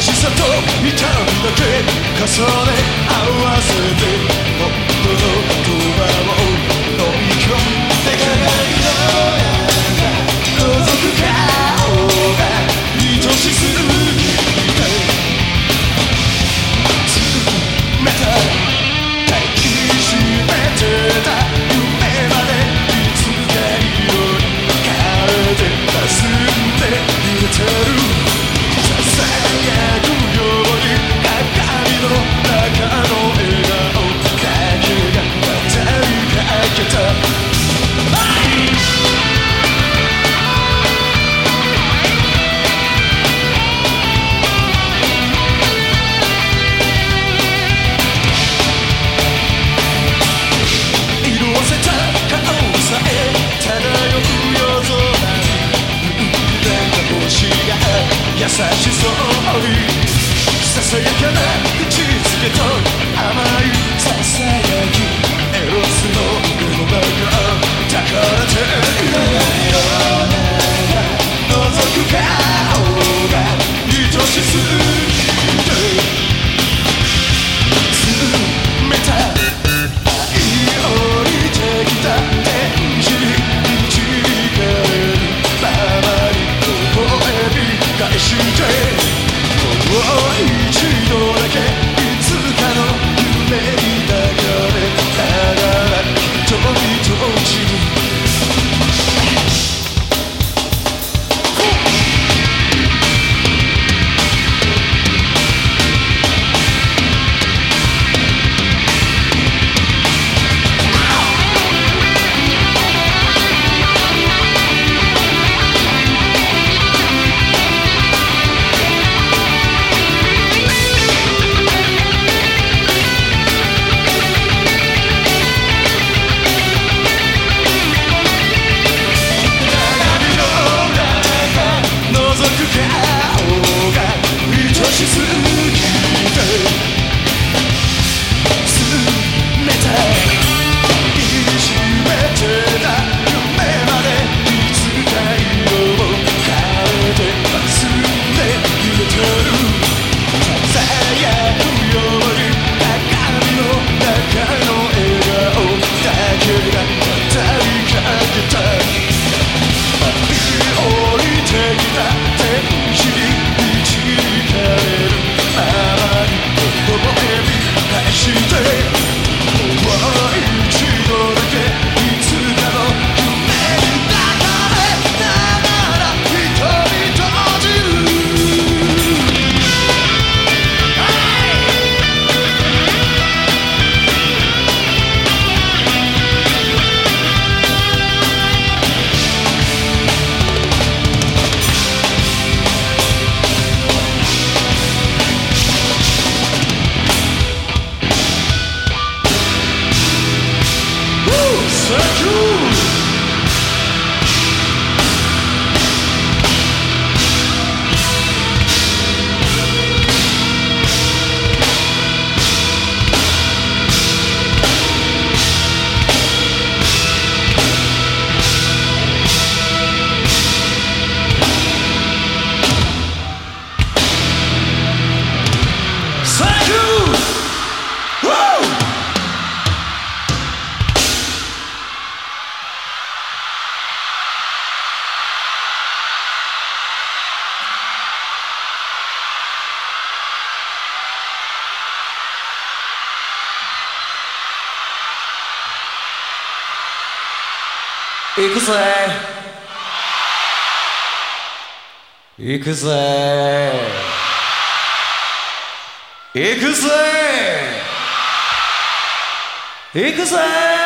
しさと痛みだけ重ねささやかな口づけと甘いささやきエロスの目の中宝で Take 行くぜ。行くぜ。行くぜ。行くぜ。